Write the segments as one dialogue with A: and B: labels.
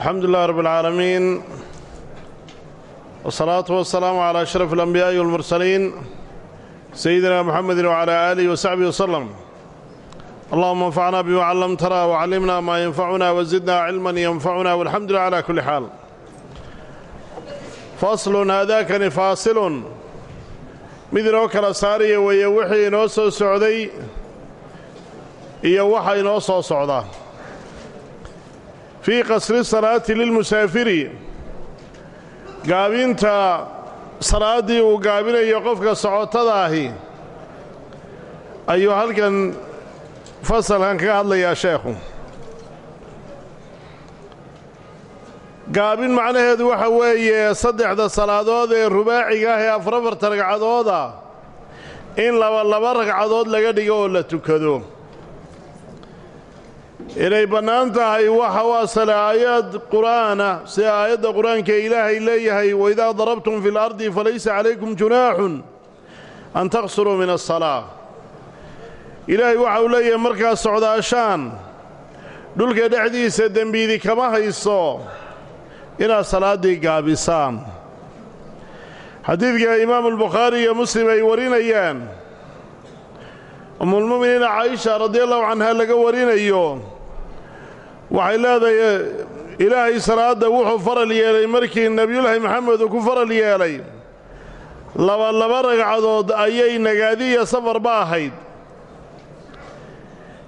A: alxamdu lilah rab اlcaalamiin wsalaatu wasalaamu calaa ashraf alanbiyaa'i walmursaliin sayidina muxamedi wcalaa aalihi wasaxbihi waslem allahuma anfacna bima callamtana wcallimna maa yanfacuna wazidna cilman yanfacuna walxamdu lilah cala kulli xaal faslun haadaakani faasilun mid inoo kala saaraya weeye wixii inoo soo socday iyo waxa inoo soo socda fii qasri salaati lilmusaafiri. Gaabinta salaaddii uu gaabinayo qofka socotada ahi. Ayuu halkan fasalkan kaga hadlayaa sheekhu. Gaabin macnaheedu waxa weeye saddexda salaadood ee rubaaciga ah ee afarafarta ragcadooda in laba laba ragcadood laga dhigo oo la tukado inay bannaan tahay waxa u asale aayad qur'aana sida aayadda qur'aanka ilaahay leeyahay waidaa darabtum fi lardi falaysa calaykum junaaxun an taqsuruu min asalaa ilaahay waxa uu leeyahay markaad socdaashaan dhulka dhexdiisa dembiidi kama hayso inaad salaaddii gaabisaan. Xadiidka imaamu albukhaari iyo muslim ay warinayaan umulmu'miniina caaisha radiallahu canha laga warinayo waxay leedahay ilaahay salaadda wuxuu faral yeelay markii nebiyullaahi maxamed uu ku faral yeelay. Laba laba ragcadood ayay nagaadiya safarba ahayd.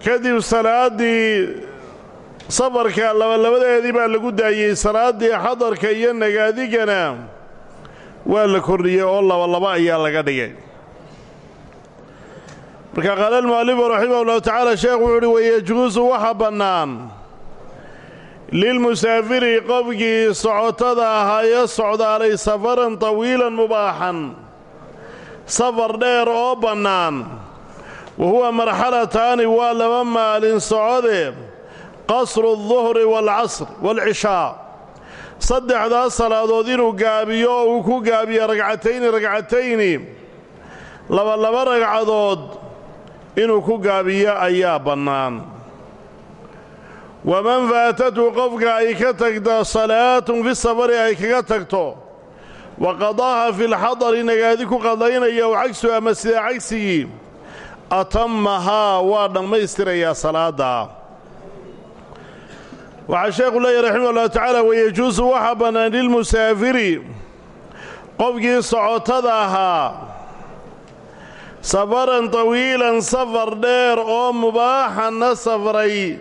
A: Kadib salaaddii safarka labalabadeedii baa lagu daayey salaaddii xadarka iyo nagaadigana waa la kordhiyey oo labalaba ayaa laga dhigay. Marka qaala almu'alifu raximah ullahu tacaala sheekh wuxuu uhi wayejuusu waxa bannaan lilmusaafiri qofkii socotada ahaa ee socdaalay safaran tawiilan mubaaxan safar dheer oo bannaan wa huwa marxalataani waa laba maalin socode qasru alduhri waalcasr waalcishaa saddexdaas salaadood inuu gaabiyo oo uu ku gaabiyo ragcatayni ragcatayni labalaba ragcadood inuu ku gaabiyo ayaa bannaan waman faatathu qofka ay ka tagto salaatun fi safari ay kaga tagto wa qadaaha fi lxadari nagaadi ku qadaynaya w cagsu ama sidaa cagsigii atammahaa waa dhammaystirayaa salaadda waxaa sheekhu leeyahy raximah ullahu tacaala wayejuusu waxaa bannaan lilmusaafiri qofkii socotada ahaa safaran tawiilan safar dheer oo mubaaxanna safray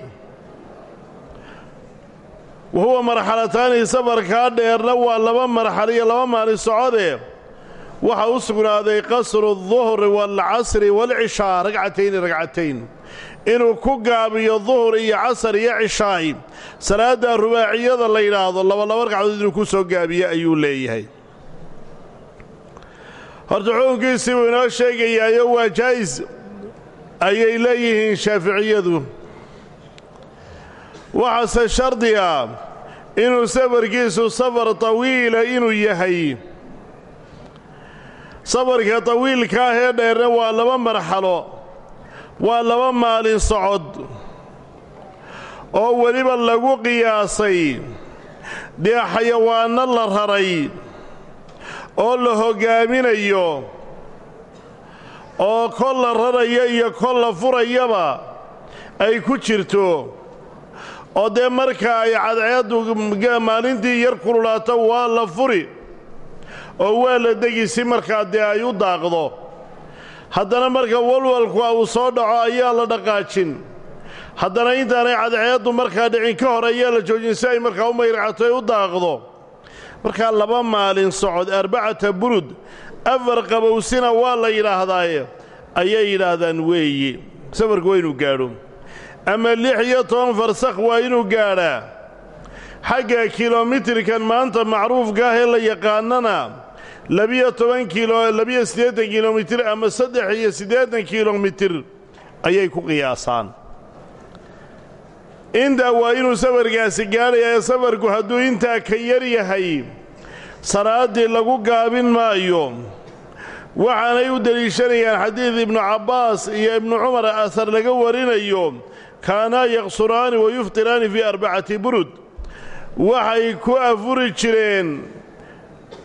A: wa huwa marxalataani safarkaa dheerna waa laba marxalo iyo laba maalin socode. Waxaa u sugnaaday qasru duhri waalcasri waalcishaa ragcatayni ragcatayn inuu ku gaabiyo duhur iyo casar iyo cishaay. Salaadda rubaaciyada la yidhaahdo labalaba ragcadood inuu ku soo gaabiyo ayuu leeyahay. Horta xukunkiisii buu inoo sheegayaayo waa jaa'is ayay leeyihiin shaaficiyadu waxaase shardiga inuu safarkiisu safar tawiila inuu yahay. Safarka tawiilka ah ee dheerna waa laba marxalo waa laba maalin socod oo weliba lagu qiyaasay. Dee xayawaanno la raray oo la hoggaaminayo oo kol la raraya iyo kol la furayaba ay ku jirto oo dee marka ay cadceeddu maalintii yar kululaato waa la furi oo waa la degi si markaa dee ay u daaqdo. Haddana marka walwalku uu soo dhaco ayaa la dhaqaajin. Haddana intaanay cadceeddu markaa dhicin ka hor ayaa la joojin si ay markaa u mayrcato ay u daaqdo. Markaa laba maalin socod arbacata burud afar qabowsina waa la yidhaahdaaye ayay yidhaahdaan weeye safarku waa inuu gaadho ama lix iyo toban farsakh waa inuu gaadhaa xagga kilomitirkan maanta macruufka ah ee la yaqaanana labiyo toban kilo labiyo siddeetan kilomitir ama saddex iyo siddeetan kilomitir ayay ku qiyaasaan. Intaa waa inuu safarkaasi gaadhaya ee safarku hadduu intaa ka yar yahay salaaddii lagu gaabin maayo. Waxaanay u deliishanayaan xadiid ibnu cabbaas iyo ibnu cumar asar laga warinayo kaanaa yaqsuraani wa yuftiraani fii arbacati burud. Waxay ku afuri jireen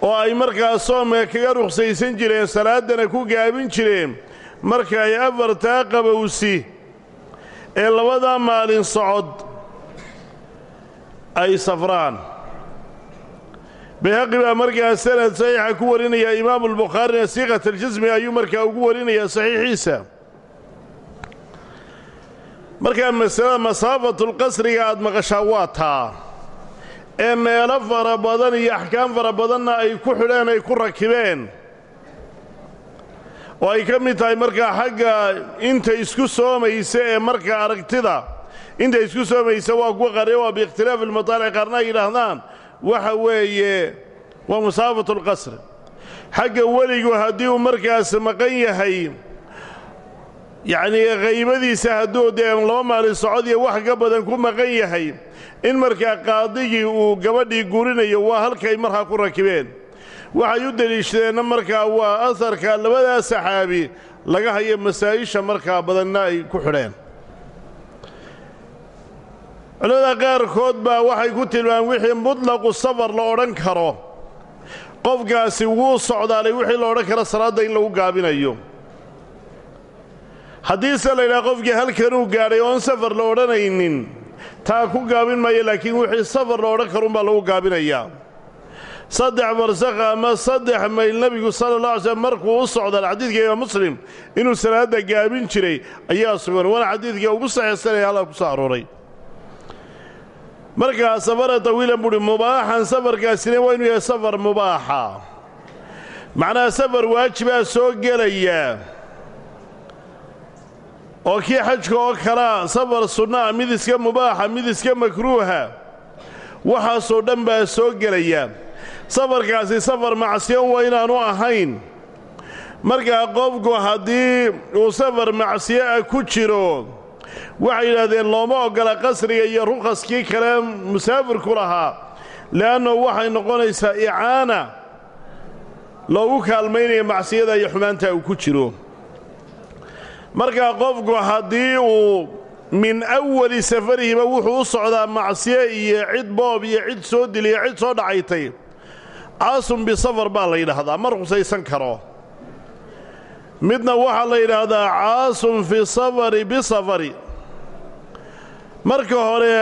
A: oo ay markaa soomka kaga ruqsaysan jireen salaaddana ku gaabin jireen marka ay afartaa qabowsi ee labadaa maalin socod ay safraan. Bayhaqi baa markaa sanad saxiixa ku warinaya imaamu albukhaarina siiqat aljasmi ayuu markaa ugu warinayaa saxiixiisa markaa masalada masaafatulqasriga aad maqashaa waa taa ee meelo fara badan iyo axkaam fara badanna ay ku xidheen ay ku rakibeen. Oo ay ka mid tahay markaa xagga inta isku soomaysa ee markaa aragtida. Inta isku soomaysa waa kuwa qarya waa biikhtilaafi almataalic qaarna ay yidhaahdaan waxa weeye waa masaafatulqasri xagga weligu haddii uu markaas maqan yahay yacnii qaybadiisa hadduu dee laba maalin socod iyo wax ka badan ku maqan yahay in markaa qaadigii uu gabadhii gurinayo waa halkay markaa ku rakibeen. Waxay u deliishadeenna markaa waa asarka labadaa saxaabi laga hayo masaa'isha markaa badanna ay ku xidheen. Culamada qaarkood baa waxay ku tilmaameen wixii mutlaqu safar la odhan karo. Qofkaasi wuu socdaalay wixii la odhan karo salaadda in lagu gaabinayo haddiise la yidhaha qofkii halkanuu gaadhay oon safar la odhanaynin taa ku gaabin maayo laakiin wixii safar la odhan karuunbaa lagu gaabinayaa saddex barsakh ama saddex mayl nebigu sala alla alay slm markuu u socda xadiidka imaam muslim inuu salaadda gaabin jiray ayaa sugan. Waana xadiidka ugu saxiixsanaya halkaa ku soo arooray. Markaa safara tawiilan buuhi mubaaxan safarkaasina waa inuu yahay safar mubaaxa. Macnaha safar waajibaa soo gelaya oo kii xajka oo kalaa safar sunnaa mid iska mubaaxa mid iska makruuha waxaasoo dhan baa soo gelaya. Safarkaasi safar macsiyan waa inaanu ahayn. Markaa qofku haddii uu safar macsiyo ah ku jiro waxay yidhaahdeen looma oggola qasriga iyo rukhaskii kale musaafirku lahaa le'anno waxay noqonaysaa icaana loogu kaalmaynaya macsiyada iyo xumaanta uu ku jiro markaa qofku haddii uu min awali safarihiba wuxuu u socdaa macsiye iyo cid boob iyo cid soo diliyo cid soo dhacaytay caasun bisafar baa la yidhaahdaa ma ruqsaysan karo. Midna waxaa la yidhaahdaa caasun fi safari bisafari. Marka hore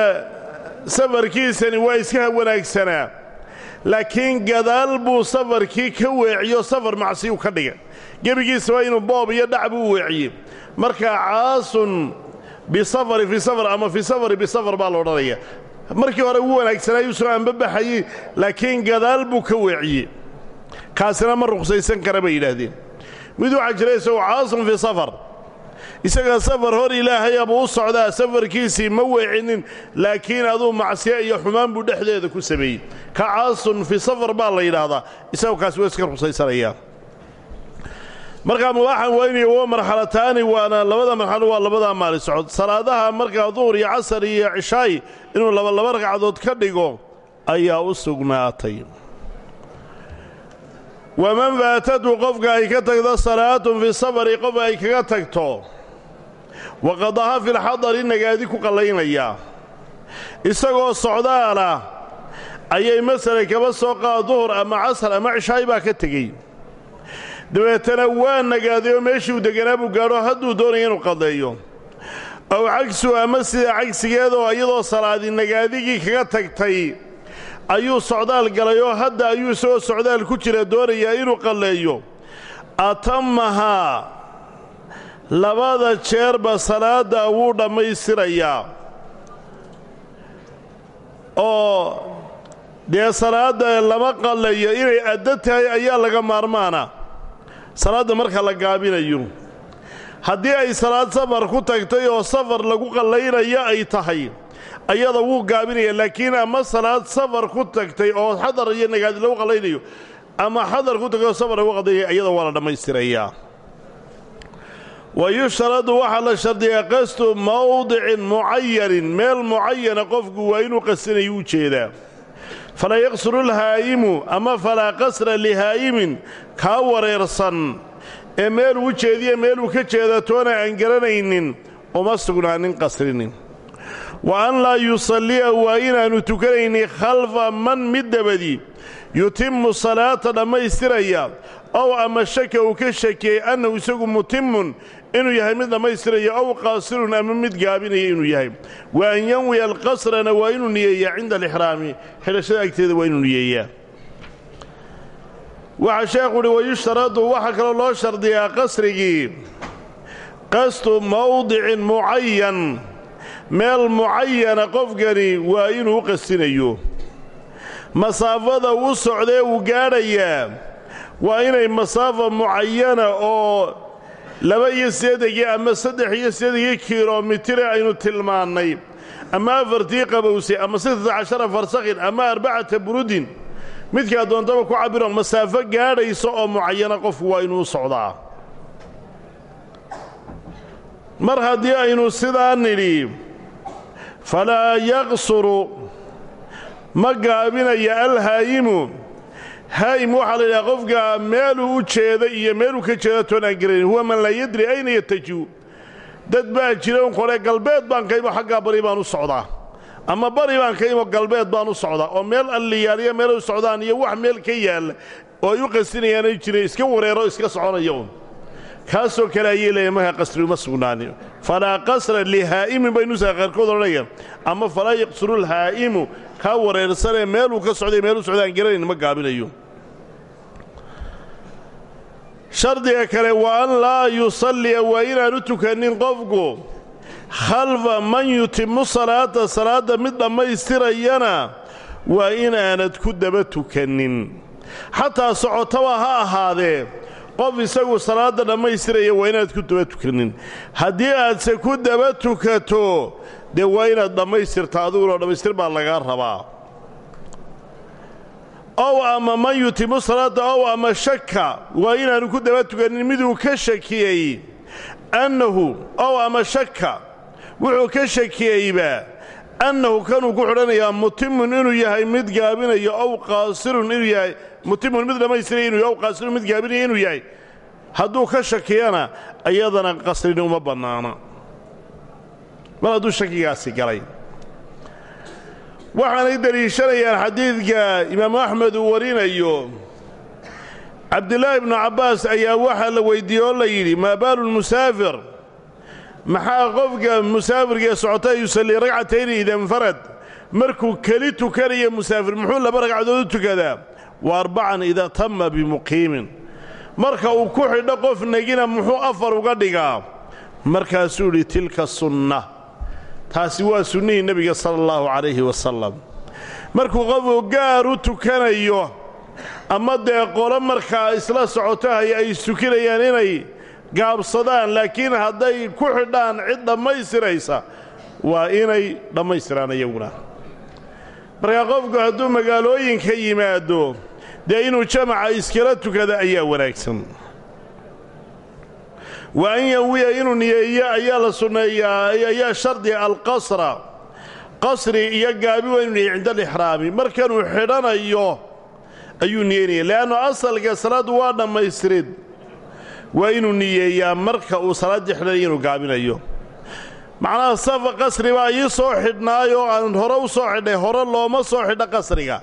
A: safarkiisani waa iska wanaagsanaa laakiin gadaal buu safarkii ka weeciyo safar macsiyu ka dhigay. Gebigiisaba inuu boob iyo dhac buu weeciyey. Markaa caasun bisafari fi safar ama fi safari bisafar baa la odhanaya. Markii hore wuu wanaagsanaayu soo anbabaxayey laakiin gadaal buu ka weeciyey. Kaasina ma ruqsaysan kara bay yidhaahdeen. Mid waxaa jira isagu caasun fi safar isaga safar hor ilaahayabuu u socdaa safarkiisii ma weecinin laakiin aduu macsiyo iyo xumaan buu dhexdeeda ku sameeyey. Ka caasun fi safar baa la yidhaahdaa. Isagu kaasi waa iska ruqsaysanayaa markaa mubaaxan weyniya waa marxalataani waana labada marxalo waa labadaa maali socod. Salaadaha markaa duhur iyo casar iyo cishaay inuu labalaba ragcadood ka dhigo ayaa u sugnaatay. Waman faatatu qofka ay ka tagto salaatun fi safari qof ay kaga tagto waqadaha filxadari nagaadi ku qallaynayaa isagoo socdaala ayay masale kaba soo qaada duhur ama casar ama cishaay baa ka tegey. Dabeetana waa nagaaday oo uu deganaa buu gaadho hadduu doonaya inuu qadeeyo. Ow cagsu ama sida cagsigeedoo iyadoo salaadi nagaadigii kaga tagtay ayuu socdaal galay oo hadda ayuu isagoo socdaal ku jira doonayaa inuu qalleeyo. Atamahaa labada jeerba salaadda wuu dhammaystirayaa oo dee salaadda lama qalleeyo inay addo tahay ayaa laga maarmaana. Salaadda marka la gaabinayo. Haddii ay salaad safar ku tagtay oo safar lagu qallaynayo ay tahay ayada wuu gaabinaya laakiin ama salaad safar ku tagtay oo xadar iyo nagaadi lagu qallaynayo ama xadar ku tagtay oo safar lagu qallaynayo ayada waa la dhammaystirayaa wa yushtaradu waxaa la shardiyaa qasdu mawdicin mucayanin meel mucayana qofku waa inuu qasinayo u jeedaa. Falaa yaqsuru lhaa'imu ama falaa qasra lihaa'imin kaa wareersan. Ee meeluu jeediya meeluu ka jeeda toona aan garanaynin uma sugnaanin qasrinin. Wa an laa yusalliya waa inaannu tukanaynin khalfa man mid dabadi. Yutimmu salaata dhammaystiraya. Ow ama shaka uu ka shakeeyey annahu isagu mutimmun inuu yahay mid dhammaystiraya ow qaasirun ama mid gaabinaya inuu yahay. Wa an yanwiya alqasrana waa inuu niyeeyaa cinda alixraami. Xidhashada agteeda waa inuu niyeeyaa. Waxaa sheekhu uhi wayushtaradu waxaa kaloo loo shardiyaa qasrigii. Qasdu mawdicin mucayan meel mucayana qofkani waa inuu u qastinayo masaafada u socdee uu gaadhayaa. Waa inay masaafa mucayana oo laba iyo siddeedagii ama saddex iyo siddeedagii kilomitire aynu tilmaannay. Ama afartii qabowsay ama sittata cashara farsakhin ama arbacata burudin. Midkaa doontaba ku cabbiro masaafo gaadhaysa oo mucayana qofku waa inuu socdaa. Mar haddii aynu sidaa nidhi falaa yaqsuru ma gaabinaya alhaayimu haayim waxaa la yidhaha qofka meeluu u jeeda iyo meeluu ka jeeda toon aan garayn huwa man laa yadri ayna yatajiu dad baa jira un kole galbeed baan ka imo xaggaa bari baan u socdaa. Ama bari baan ka imo galbeed baan u socdaa. Oo meel alliyaaliya meel u socdaan iyo wax meel ka yaalla oo ay u qastinayaanay jireen iska wareero iska soconaya un. Kaasoo kale ayay leeyahay markaa qasri uma sugnaanin falaa qasra lihaa'imin bay nusaha qaarkood odhanayaan ama falaa yaqsuru lhaa'imu kaa wareersanee meeluu ka socday meeluu socdaan garanayn ma gaabinayo shardiga kale waa an laa yusalliya waa inaanu tukannin qofku. Khalfa man yutimmu salaata salaadda mid dhammaystirayana waa inaanad ku daba tukannin xataa socotaba ha ahaadee qof isagu salaadda dhammaystiraya waa inaad ku daba tukannin haddii aadse ku daba tukato dee waa inaad dhammaystirta adiguna dhammaystir baa lagaa rabaa ow ama man yutimu salaadda ow ama shaka waa inaanu ku daba tukannin miduu ka shakiyey annahu ow ama shaka wuxuu ka shakiyeyba annahu kanuu ku xidhanayaa mutimun inuu yahay mid gaabinayo ow qaasirun inuu yahay mutimun mid dhammaystiraya inuu ow qaasirun mid gaabinaya inuu yahay. Hadduu ka shakiyana iyadana qasrini uma bannaana mar hadduu shakigaasi galay waxaanay deliishanayaan xadiidka imaamu axmed uu warinayo. Cabdilaahi ibnu cabbaas ayaa waxaa la weyddiiyey oo la yidhi maa baalu lmusaafir maxaa qofka musaafirkaee socota yusallii ragcatayni ida infarad markuu keli tukanayo musaafir muxuu laba ragcadood u tukadaa? Wa arbacan idaa tamma bimuqiimin. Marka uu ku xidho qof negina muxuu afar uga dhigaa? Markaasuu yidhi tilka sunna taasi waa sunnihii nebiga sala allahu calayhi wasalam. Markuu qofku gaar u tukanayo ama dee qolo markaa isla socotahay ay istukinayaan inay gaabsadaan laakiin hadday ku xidhaan cid dhammaystiraysa waa inay dhammaystiraan iyaguna. Markaa qofku hadduu magaalooyinka yimaado dee inuu jamaca iskala tukada ayaa wanaagsan wa an yawiya inuu niyeeyo ayaa la sunneeyaa ayaa shardiga alqasra qasri iyo gaabi waa inuu niyeey cinda alixraami markanuu xidhanayo ayuu niyeynaya le'annu asalka salaaddu waa dhammaystirid. Waa inuu niyeeyaa marka uu salaaddii xidhanaya inuu gaabinayo. Macnaha safa qasri baa ii soo xidhnaayoo aan hore u soo xidhay hore looma soo xidho qasriga.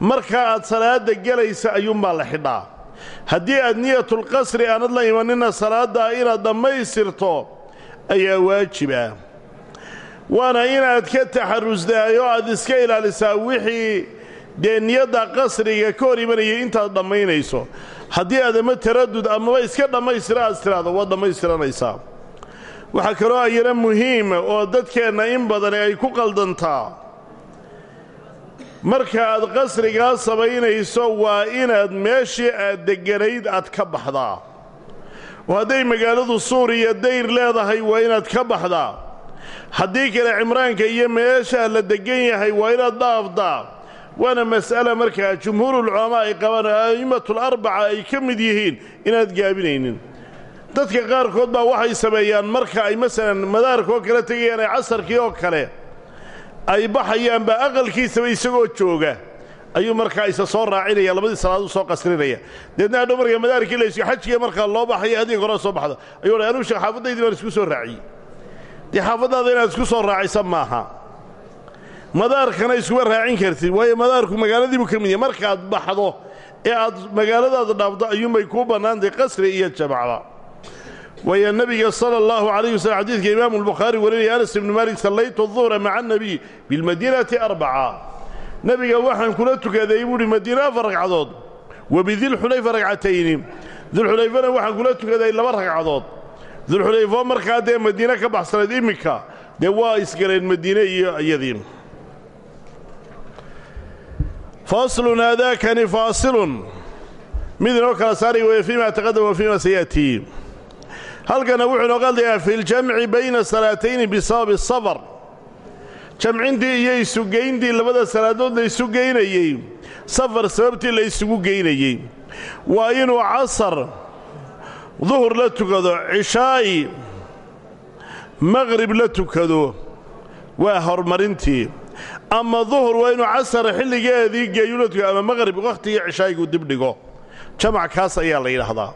A: Marka aad salaadda gelaysa ayuunbaa la xidhaa haddii aad niyatulqasri aanad la imanina salaaddaa inaad dhammaystirto ayaa waajiba. Waana inaad ka taxarusdaayoo aad iska ilaalisaa wixii dee niyadda qasriga ka hor imanayay intaad dhammaynayso. Haddii aad ama taradud amaba iska dhammaystira aad tiraahdo waad dhammaystiranaysaa. Waxaa kaloo ayana muhiima oo dadkeenna in badani ay ku qaldantaa marka aad qasrigaa samaynayso waa inaad meeshii aad degganayd aad ka baxdaa. Oo hadday magaaladu suuriya dayr leedahay waa inaad ka baxdaa. Haddii kale cimraanka iyo meeshaa la deggan yahay waa inaad dhaafdaa. Waana mas'ala markaa jumhuurulculamaa ay qabaan a'immatul arbaca ay ka mid yihiin inaad gaabinaynin. Dadka qaarkood baa waxay sameeyaan marka ay masalan madaarka oo kale tegayaan ee casarkii oo kale ay baxayaanba aqalkiisaba isagoo jooga. Ayuu markaa isa soo raacinaya labadii salaadood soo qasrinaya. Deedna hadhow marka madaarkii laysku xajiga markaa loo baxaya adiga hore soo baxda ayuu dha anuu sheekh xaafaddaydii baan isku soo raaciyey. Dee xaafaddaada inaad isku soo raacisa maaha. Madaarkana iskuma raacin kartid waayo madaarku magaaladiibuu ka mid yahay. Markaad baxdo ee aad magaaladaada dhaafdo ayuunbay kuu bannaantay qasri iyo jamacba waayo nebiga sala allahu calayh wasallam xadiidka imaamu albukhaari warinaya anas ibnu maalik sallaytu duhra maca annabiy bilmadiinati arbaca. Nebiga waxaan kula tukaday buuhi madiine afar ragcadood wa bidilxulayfa ragcatayni. Dulxulayfana waxaan kula tukaday laba ragcadood. Dulxulayfo markaa dee madiine ka baxsanayd iminka dee waa isgaleen madiine iyo iyadii faslun aadaakani faasilun. Mid inoo kala saaraya weye fiima sayatii halkana wuxuu inoo qadlayaa fi ljamci bayna salaatayni bisababi safar jamcintii iyo isugeyntii labada salaadood la isu geynayey. Safar sababtii la isugu geynayey. Waa inuu casar duhur la tukado cishaa'i maqrib la tukado waa horumarintii. Ama duhur waa inuu casar xilligeedii geeyu la tukado ama maqrib wakhtigii cishaa'igu dibdhigo jamac kaas ayaa la yidhaahdaa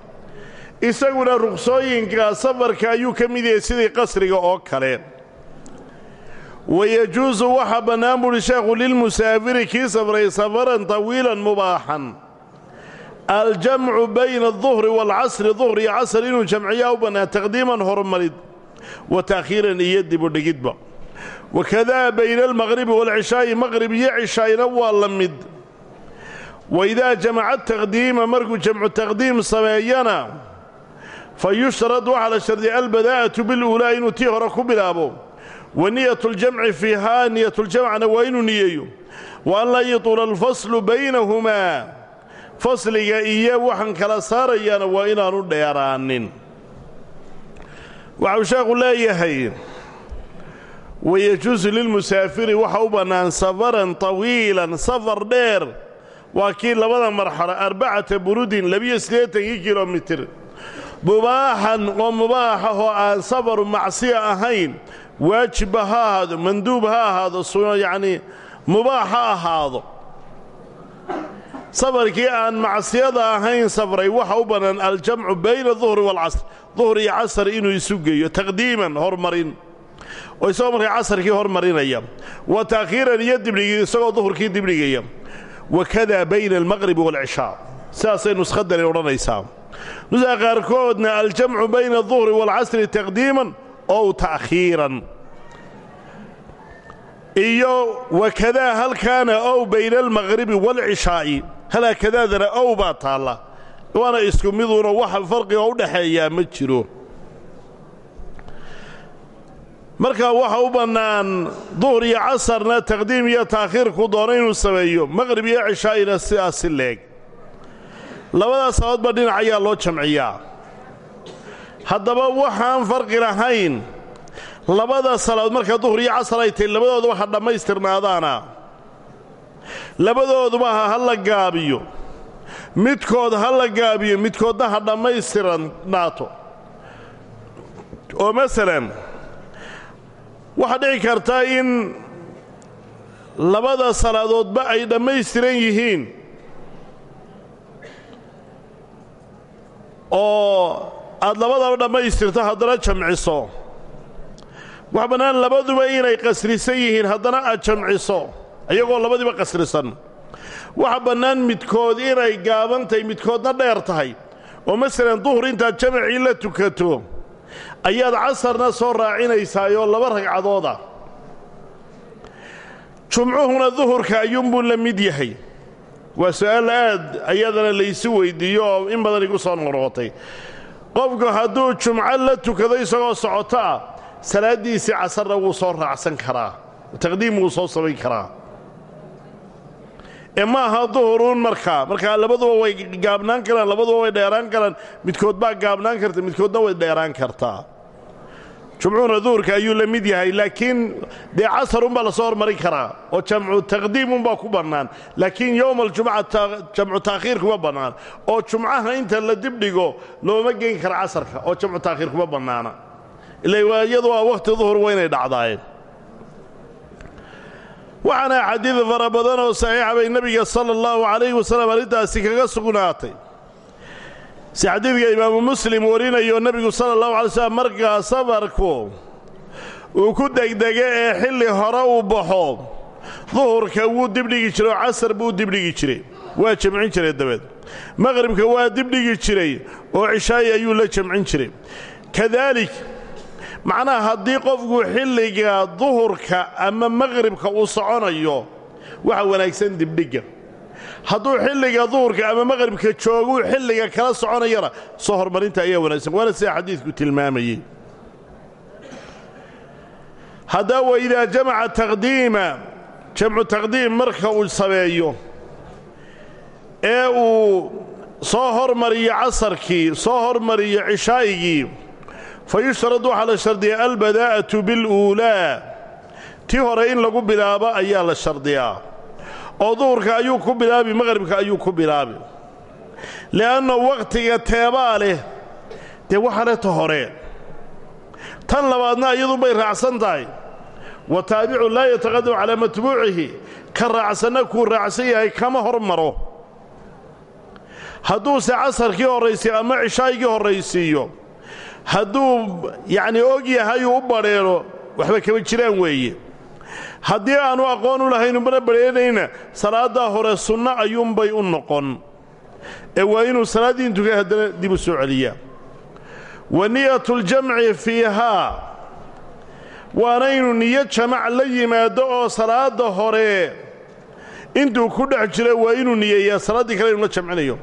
A: isaguna ruqsooyinka safarka ayuu ka mid yahay sidii qasriga oo kale. Wayajuusu waxaa bannaan buuhi sheekhu lilmusaafiri kii safray safaran tawiilan mubaaxan. Aljamcu bayna aduhri waalcasri duhr iyo casr inuu jamciyaa u bannaan taqdiiman horumarid wa ta'khiiran iyo dibudhigidba wakadaa bayna almaqribi waalcishaa'i maqrib iyo cishaa'ina waa la mid. Waidaa jamaca taqdiima markuu jamcu taqdiim sameeyana fa yushrad waxaa la shardiya albadaa'atu biluulaa inuu tii hore ku bilaabo wa niyatu ljamci fiihaa niyatuljamcna waa inuu niyeeyo wa an laa yituula alfaslu baynahumaa fasliga iyo waxaan kala saarayaana waa inaanu dheeraanin waxau sheekhu leeyahay wayajuusu lilmusaafiri waxa u bannaan safaran tawiilan safar dheer waa kii labada marxalo arbacata burudin labiyo siddeetankii kilomitir mubaaxan oo mubaax ah oo aan safaru macsiya ahayn waajibba ha ahaado manduub ha ahaado yacnii mubaax ha ahaado. Safarkii aan macsiyada ahayn safray waxa u bannaan aljamcu bayna duhri waalcasr duhr iyo casar inuu isu geeyo taqdiiman hormarin. Oo isagoo markaa casarkii hormarinaya. Wa ta'khiiran iyo dibdhigid isagoo duhurkii dibdhigaya wakada bayna almaqribi waalcishaa sidaasay nuskhadani odhanaysaa nusaha qaarkoodna aljamcu bayna aduhri waalcasri taqdiiman ow ta'khiiran iyo wakadaa halkaana ow bayna almaqribi waalcishaa'i halaa kadaadana ow baa taalla waana isku miduuna waxa farqiga u dhaxeeyaa ma jiro markaa waxa u bannaan duhur iyo casarna taqdiim iyo taakhiirku doono inuu sameeyo maqrib iyo cishaa'ina sidaas si leeg labadaas sabaodba dhinac ayaa loo jamciyaa. Haddaba waxaan farqi lahayn labada salaadood marka duhur iyo casar ay tahy labadooduba ha dhammaystirnaadaana. Labadooduba ha la gaabiyo. Midkood ha la gaabiyo midkoodna ha dhammaystirnaato. Oo masalan waxaa dhici karta in labada salaadoodba ay dhammaystiran yihiin oo aad labadaba dhammaystirto haddana jamciso. Wax bannaan labaduba inay qasrisan yihiin haddana aad jamciso iyagoo labadiiba qasrisan. Waxa bannaan midkood inay gaaban tahay midkoodna dheer tahay. Oo masalan duhur intaad jamacii la tukato ayaad casarna soo raacinaysaayoo laba ragcadooda. Jumcuhuna duhurka ayuunbuu la mid yahay waa su'aal aad ayadana laysu weyddiiyo in badan igu soo noqnoqotay. Qofku hadduu jumco la tukado isagoo socoto ah salaaddiisii casarna wuu soo raacsan karaa taqdiim wuu soo samayn karaa. Ee ma aha duhuruun markaa markaa labaduba way gaabnaan karaan labaduba way dheeraan karaan midkood baa gaabnaan karta midkoodna way dheeraan kartaa jumcuhuna duhurka ayuu la mid yahay laakiin dee casarunbaa la soo hormarin karaa oo jamcu taqdiimunbaa ku bannaan. Laakiin yowma aljumca jamcu taakhiir kuma bannaan. Oo jumcaha inta la dibdhigo looma geyn kara casarka oo jamcu taakhiir kuma bannaana. Ila iyadu waa wakhti duhur waa inay dhacdaayeen. Waxaana xadiid fara badan oo saxiixa bay nebiga sala allahu calayhi wasallam arrintaasi kaga sugnaatay si xadiidka imaamu muslim warinayo nebigu sala allahu alay slam markaa safarku uu ku degdega ee xilli hore uu baxo duhurka wuu dibdhigi jiray oo casar buu dibdhigi jiray. Waa jamcin jiray dabeed. Maqhribka waa dibdhigi jiray oo cishaayi ayuu la jamcin jiray. Kadaalik macnaha haddii qofku xilliga duhurka ama maqhribka uu soconayo waxa wanaagsan dibdhigga hadduu xilliga duhurka ama maqhribka jooguu xilliga kala soconayana soo hormarinta ayaa wanaagsan. Waana sida xadiidku tilmaamayey. Haddaba wa idaa jamaca taqdiima jamcu taqdiim marka uu sameeyo ee uu soo hormariyo casarkii soo hormariyo cishaa'igii fa yushtarad waxaa la shardiyaa albadaa'atu biluulaa. Tii hore in lagu bilaabo ayaa la shardiyaa oo duhurka ayuu ku bilaabi maqhribka ayuu ku bilaabi. Li'anna wakhtiga teebaa leh dee waxa leta hore. Tan labaadna iyadunbay raacsan tahay. Wa taabicu laa yataqadamu calaa matbuucihi ka raacsanna kuu raacsan yahay kama hor maro hadduuse casarkii horraysiiyo ama cishaa'igii horraysiiyo hadduu yacnii og yahayuu u badheelo waxba kama jiraan weeye haddii aannu aqoon u lahayn umana badheelanayna salaaddaa hore sunno ayuunbay u noqon. Ee waa inuu salaaddii intuka haddana dib u soo celiyaa. Wa niyatuljamci fiihaa waana inuu niyo jamac la yimaado oo salaadda hore intuu ku dhex jira waa inuu niyeeyaa salaaddii kale inuu la jamcinayo.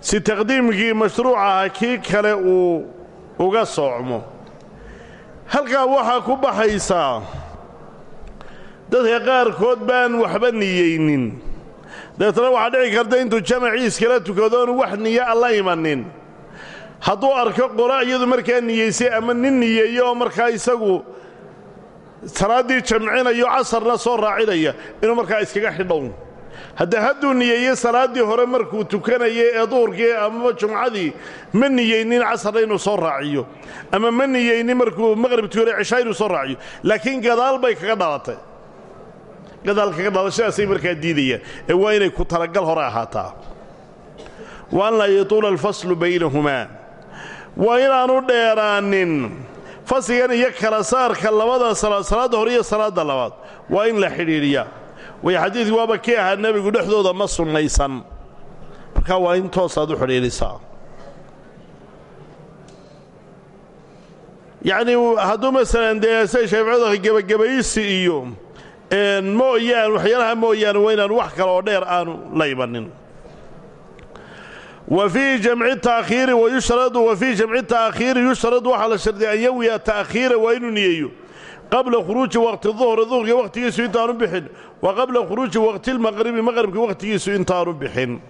A: Si taqdiimkii mashruuc aha kii kale uu uga soocmo. Halkaa waxaa ku baxaysaa dadka qaarkood baan waxba niyeynin. Dabeetana waxaa dhici karta intuu jamacii iskala tukado oonu wax niyo alla imanin. Hadduu arko qolo iyadu markaa niyeysay ama nin niyeeyo oo markaa isagu salaaddii jamcinayo casarna soo raacinaya inuu markaa iskaga xidhow hadda hadduu niyeeye salaaddii hore markuu tukanayay ee duhurkii amaba jumcadii ma niyeynin casarna inuu soo raaciyo. Ama ma niyeynin markuu maqhrib tukanayo cishaa inuu soo raaciyo. Laakiin gadaal bay kaga dhalatay gadaal kaga dhalashadaasay markaa diidayaan ee waa inay ku talagal hore ahaataa. Wa an laa yatuula alfaslu baynahumaa waa inaanu dheeraanin fasligan iyo kala saarka labada salaad salaadda hore iyo salaadda labaad. Waa in la xidhiidhiyaa way xadiidkii waaba kii ahaa nebigu dhexdooda ma sunnaysan. Markaa waa in toosaad u xidhiidhisaa. Yacnii hadduu masalan dee say shaaficada gebagabaysi iyo mooyaan waxyaalaha mooyaane waa wax kale oo dheer aanu la imanin wa fii jamci taakhiiri wayushradu wa fii jamci taakhiiri yushradu waxaa la shardiya an yawiya ta'khiira waa inuu niyeeyo. Qabla khuruuji waqti duhri duhurka wakhtigiisu intaanu bixin. Wa qabla khuruuji waqti lmaqribi maqribka wakhtigiisu intaanu bixin.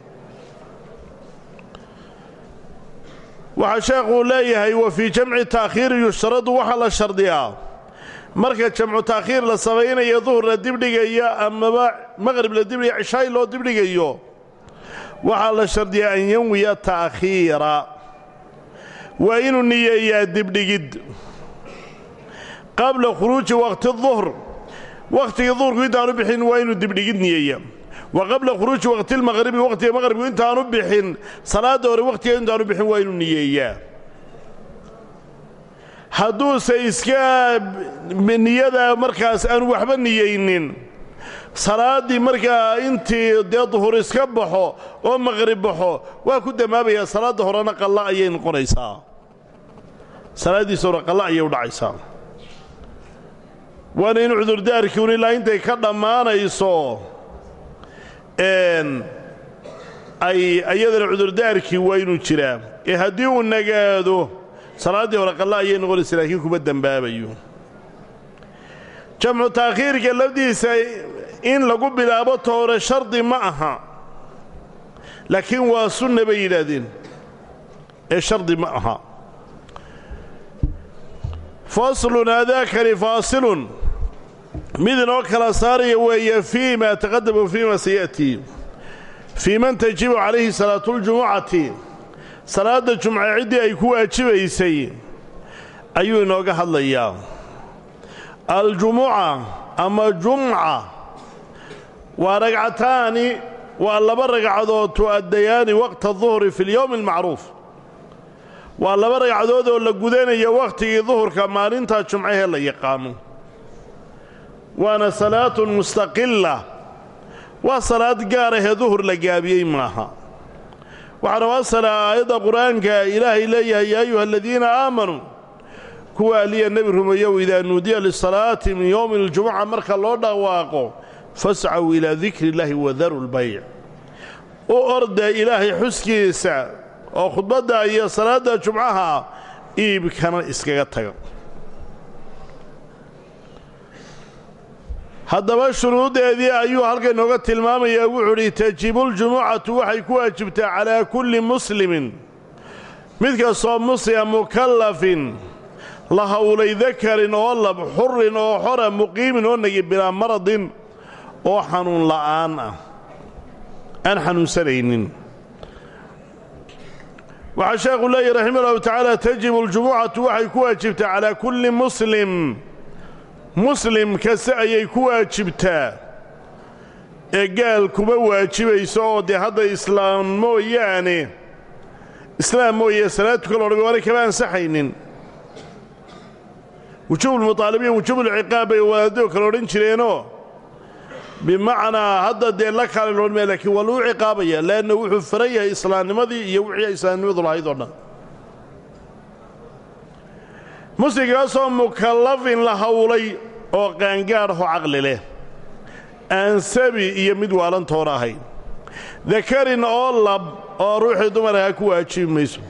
A: Waxaa sheekhuu leeyahay wa fii jamci taakhiiri yushradu waxaa la shardiyaa marka jamcu taakhiir la samaynayo duhur la dibdhigayo amaba maqrib la dibdhigayo cishaay loo dibdhigayo waxaa la shardiyaa an yanwiya ta'khiira. Waa inuu niyeeyaa dibdhigid qabla khuruuji waqti duhr wakhtigii duhurku intaanu bixin waa inuu dibdhigid niyeeya wa qabla khuruuji waqti lmaqribi wakhtiga maqribku intaanu bixin salaadda hore wakhtiga intaanu bixin waa inuu niyeeyaa hadduuse iska niyada markaas aanu waxba niyeynin salaaddii markaa intii dee duhur iska baxo oo maqrib baxo waa ku dambaabayaa salaadda horena qalla ayay noqonaysaa. Salaaddiisa hore qalla ayay u dhacaysaa. Waana in cudurdaarkii un ilaa intay ka dhammaanayso ay iyadana cudurdaarkii waa inuu jiraa. Ee haddii uu nagaado salaaddii hore qalla ayay noqonaysa laakiin kuma dembaabayo jamcu taakhiirka lafdiisa in lagu bilaabo toore shardi ma aha laakiin waa sunna bay yidhaahdeen. Ee shardi ma aha. Faslun aadaakani faasilun. Mid inoo kala saaraya weeye fii ma taqadama fii ma saya'tii fii man tajibu calayhi salaatuuljumucati salaadda jumce ciddii ay ku waajibaysay ayuu inooga hadlayaa. Aljumuca ama jumca waa ragcataani waa laba ragcadood tu'addayaani waqta duhri fi اlyowmi اlmacruuf waa laba ragcadood oo la gudanayo wakhtigii duhurka maalintaa jumcahee la yaqaano. Waana salaatun mustaqila waa salaad gaarahee duhur la gaabiyey maaha waxaana waasala aayadda qur'aanka ilaahay leeyahay yaa ayuha aladiina aamanuu kuwa aliya nebi rumeeyow idaa nuudiya lisalaati min yowmi اljumuca marka loo dhawaaqo fascaw ilaa dikri illaahi wadaru lbayc u orda ilaahay xuskiisa oo khudbadda iyo salaadda jumcaha iibkana iskaga taga haddaba shuruuddeedii ayuu halkan inooga tilmaamayaa wuxuu udhi tajibuljumucatu waxay ku waajibtaa calaa kulli muslimin. Mid kastoo muslima mukallafin la howlay dakarin oo lab xurin oo xora muqiimin oo nagi bilaa maradin oo xanuun la'aan ah. Aan xanuunsanaynin. Waxaa sheekhu leeyahy raxima ullahu tacaala tajibu aljumucatu waxay ku waajibtaa calaa kulli muslim muslim kasta ayay ku waajibtaa. Ee gaal kuma waajibayso oo dee hadda islaam mooyaane islaam mooye salaad tuka loodhan waanay kama ansaxaynin wujuubulmuطaalabiya wujuubulciqaab bay wadaadoo kale odhan jireenoo. Bimacnaa hadda dee la kaale loodhan maya lakiin waa lagu ciqaabaya leanna wuxuu faran yahay islaamnimadii iyo wixii islaamnimadu lahayd oo dhan. Muslimkaasoo mukallafin la howlay oo qaangaadhoo caqli leh. Aan sabi iyo mid waalantoona ahayn dakarin oo lab oo ruuxii dumaraha ku waajibi mayso.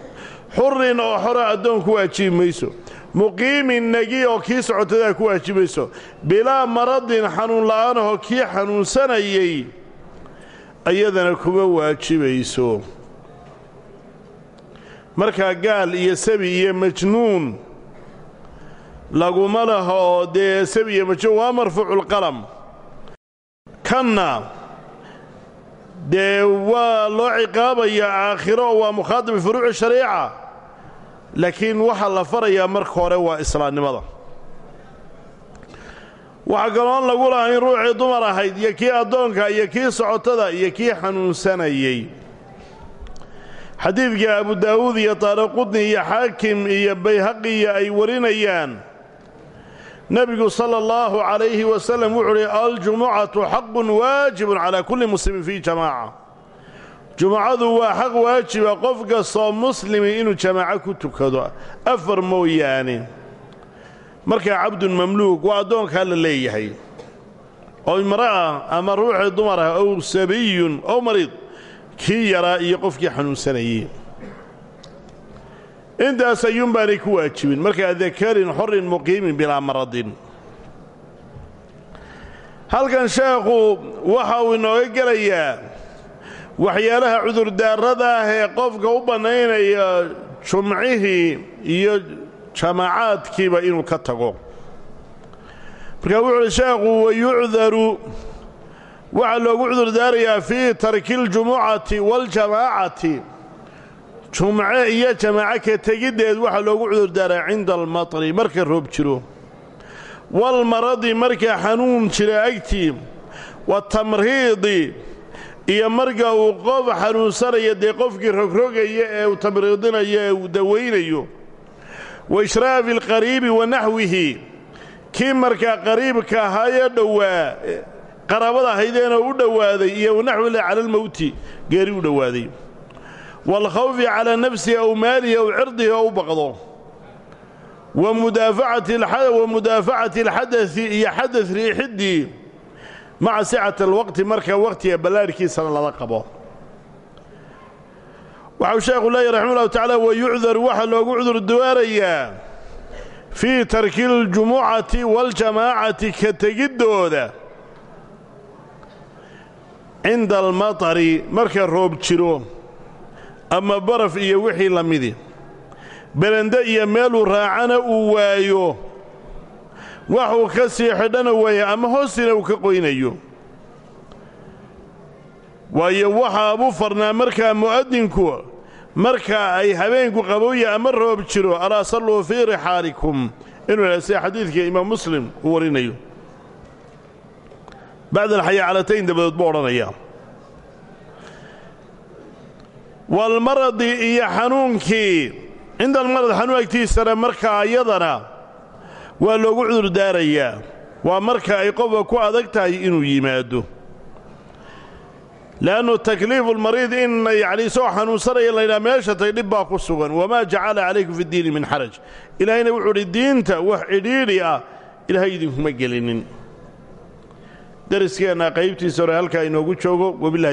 A: Xurin oo xora addoon ku waajibi mayso. Muqiimin negi oo kii socotadaa ku waajibayso bilaa maradin xanuun la'aanahoo kii xanuunsanayay ayadana kuma waajibayso markaa gaal iyo sabi iyo majnuun laguma laha oo dee sabi iyo majnuun waa marfuuculqalam kanna dee waa loo ciqaabayaa aakhiro oo waa mukhaatab bifuruuci shariica. Laakiin waxaa la farayaa marka hore waa islaamnimada. Waxaa kaloon lagu lahayn ruuxii dumar ahayd iyo kii addoonka iyo kii socotada iyo kii xanuunsanayey. Xadiidka abu daawuud iyo taariqudni iyo xaakim iyo bayhaqiya ay warinayaan nebigu sala allahu calayhi wasalam wuxuu uhi aljumucatu xaqun waajibun calaa kulli muslimin fii jamaaca jumucadu waa xaq waajiba qof kastoo muslimi inuu jamaaco ku tukado afar mooyaane. Markaa cabdun mamluuk waa addoonkaa la leeyahay. Oo imra'a ama ruuxii dumar ah ow sabiyun ow mariid kii yaraa iyo qofkii xanuunsanayey intaas ayuun baanay ku waajibin. Markaa dakarin xorin muqiimin bilaa maradin. Halkan sheekhu waxa uu inooga gelayaa waxyaalaha cudurdaarada ah ee qofka u bannaynaya jumcihii iyo jamaacaadkiiba inuu ka tago. Markaa wuxu uhi sheekhu wayucdaru waxaa loogu cudurdaarayaa fii tarki اljumucati waاljamaacati jumce iyo jamaaco ka tegiddeed waxaa loogu cudurdaaraa cinda almatri marka roob jiro. Walmaradi marka xanuun jira agtii watamriidi iyo marka uu qof xanuunsanaya dee qofkii rogrogaya ee uu tamriidinayo ee uu dawaynayo wa ishraafi alqariibi wa naxwihi kii markaa qariibka ahaayee dhowaa qaraabada ahaydeena u dhowaaday iyo wanaxwile cala almowti geeri u dhowaaday waalkhawfi calaa nafsihi aw maalihi aw cirdihi oo u baqdo wa mudaafacati alxadai iyo xadad riixiddii maca sicati alwaqti marka wakhtiga ballaarhkiisana lala qabo waxau sheekhu leeyahy raxima ullahu tacaala wayucdaru waxaa loogu cudurdaarayaa fii tarki اljumucati waاljamaacati ka tegiddooda cinda almatari marka roob jiro ama baraf iyo wixii la midi. Berende iyo meeluu raacana uu waayo. Waxuu ka sii xidhana waaya ama hoosina uu ka qoynayo. Waayo waxaa buu farnaa markaa mu'adinku marka ay habeenku qabowya ama roob jiro alaa salluu fii rixaalikum inuu yahay sida xadiidka imaam muslim uu warinayo. Bacda alxayaacalatayn dabadood buu odhanayaa walmaradi iyo xanuunkii. Cinda almarad xanuun agtiisana markaa iyadana waa loogu cudurdaarayaa waa marka ay qofka ku adag tahay inuu yimaado. Leannu takliifu lmariid in yacni isagoo xanuunsanaya laydhaha meesha tay dhib baa ku sugan. Wamaa jacala calaykum fi ddiini min xaraj. Ilaahayna wuxuu udhi diinta wax cidhiidhi ah ilaahay idinkuma gelinin. Dariskeenna qaybtiisa hore halkaa inoogu joogo wabilahi